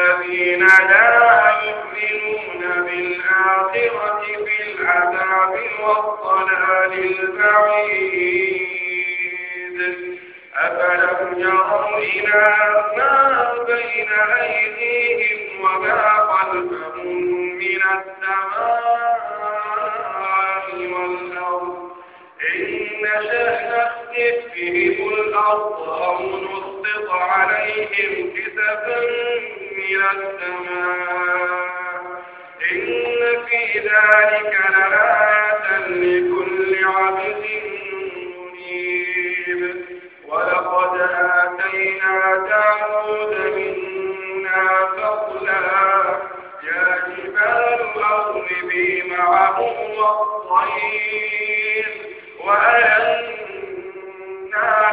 الذين لا يؤمنون بالآخرة في العذاب والضلال البعيد. أفلم يروا إلى ما بين أيديهم وما خلفهم من السماء والأرض؟ إن نشأ نخسف بهم الأرض أو نسقط عليهم كسفا من السماء. إن في ذلك لآية لكل عبد منيب. ولقد آتينا داود منا فضلا. يا جبال أوبي معه والطير. وألنا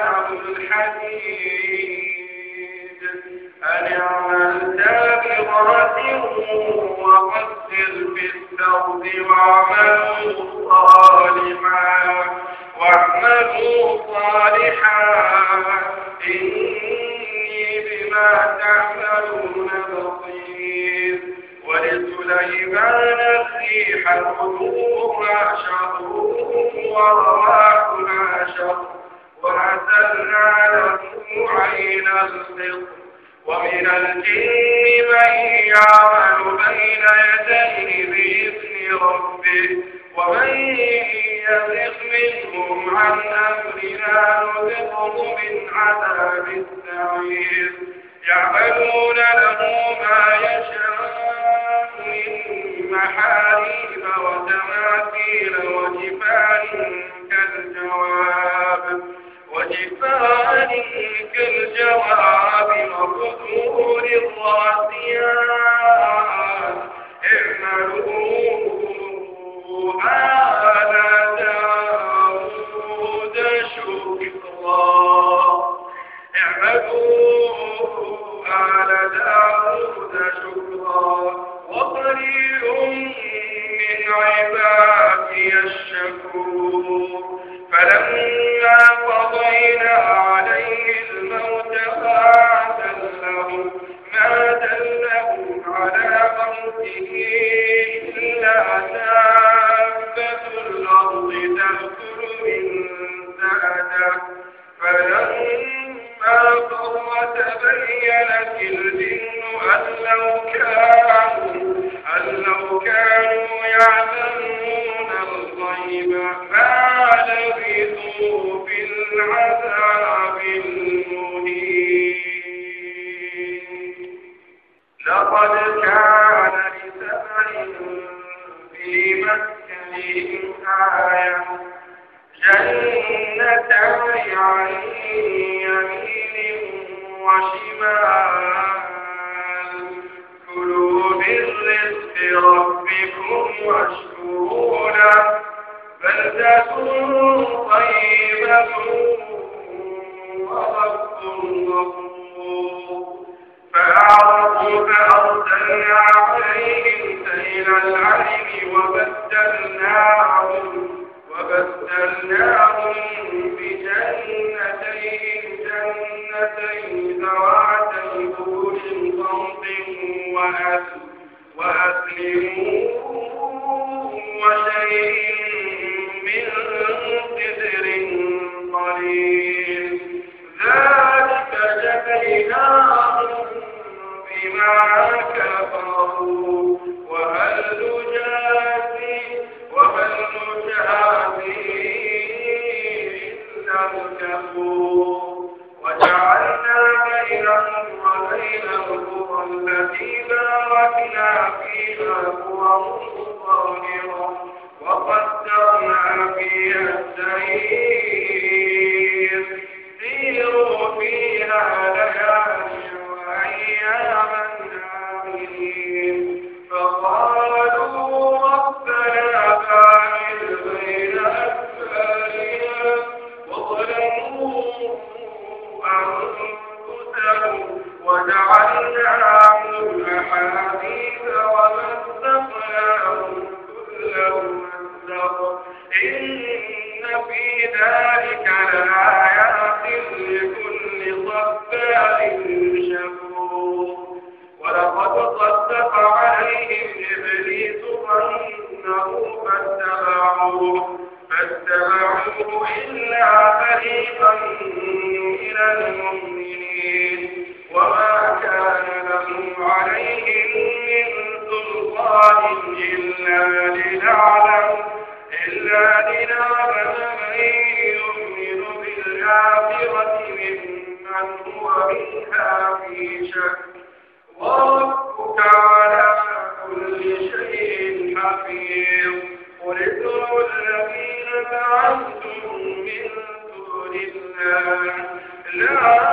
له الحديد. أن اعمل دابرات وقدر في السرد واعملوا صالحا إني بما تعملون بصير ولسليمان الريح غدوها شهر ورواحها شهر وأسلنا له عين القطر ومن الجن من يعمل بين يديه بإذن ربه ومن يزغ منهم عن أمرنا نذقه من عذاب السعير. يعملون له ما يشاء من محاريب وتماثيل وجفان كالجواب وجفان كالجواب. وقدور الراسيات عن يمين وشمال كلوا من رزق ربكم واشكرونا له بلدة طيبة ورب غفور فأعرضوا فأرسلنا عليهم سيل العلم وبدلناهم وبدلناهم بجنتين جنتين ذواتي بول خمط وأسلموا تتقوا وجعلنا بينهم وبين القرى التي باركنا فيها قرى إلا فريقا من المؤمنين لا.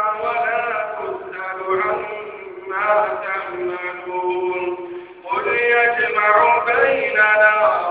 تعملون قل يجمع بيننا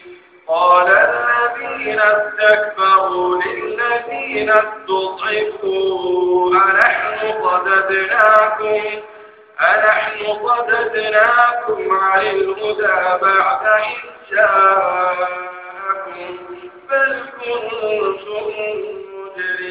قال الذين استكبروا للذين استضعفوا أنحن صددناكم أنحن صددناكم عن الهدى بعد إذ جاءكم بل كنتم مجرمين.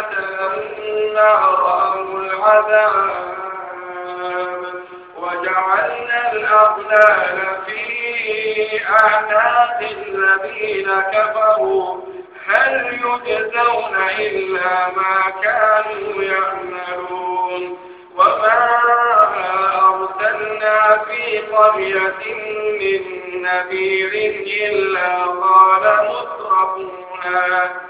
الندامة لما رأوا العذاب وجعلنا الأغلال في أعناق الذين كفروا. هل يجزون إلا ما كانوا يعملون؟ وما أرسلنا في قرية من نذير إلا قال مترفونا.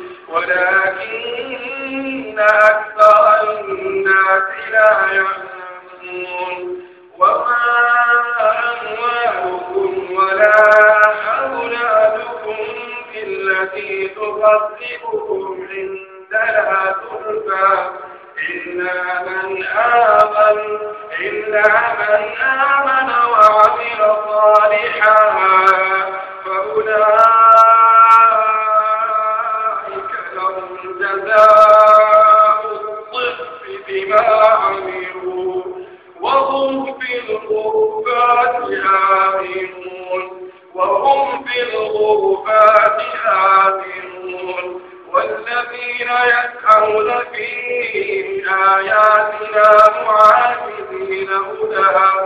ولكن أكثر الناس لا يعلمون وما أموالكم ولا أولادكم بالتي تقربكم عندنا زلفى إلا من آمن إلا من آمن وعمل صالحا فأولئك جزاء الضعف بما عملوا وهم في الغرفات آمنون. وهم في الغرفات آمنون. والذين يسعون في آياتنا معاذين أولئك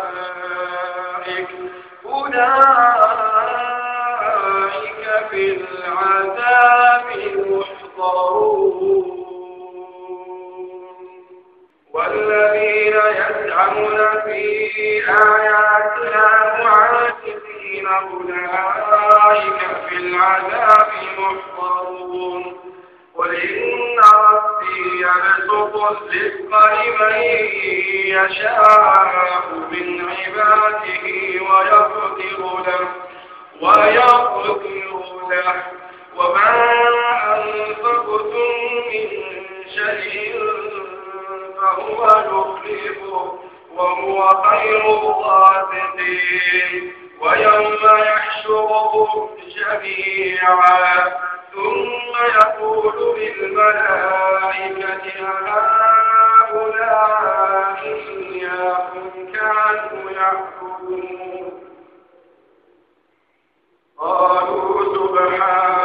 وما أنفقتم من شيء فهو يخلفه وهو خير الرازقين ويوم يحشرهم جميعا ثم يقول للملائكة هؤلاء إياكم كانوا يعبدون قالوا سبحانك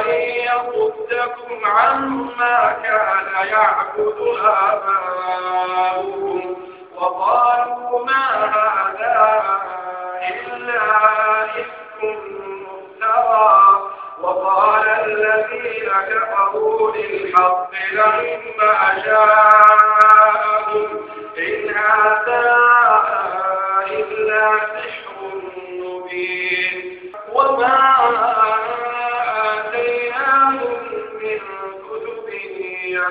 أن يصدكم عما كان يعبد آباؤكم وقالوا ما هذا إلا إفك مفترى. وقال الذين كفروا للحق لما جاءهم إن هذا إلا سحر مبين. وما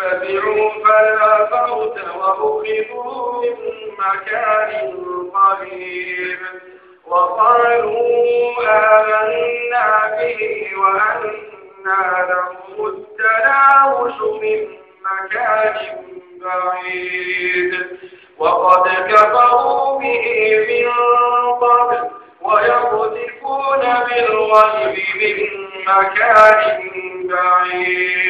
فزعوا فلا فوت وأخذوا من مكان قريب. وقالوا آمنا به وأنا لهم التناوش من مكان بعيد. وقد كفروا به من قبل ويقذفون بالغيب من مكان بعيد.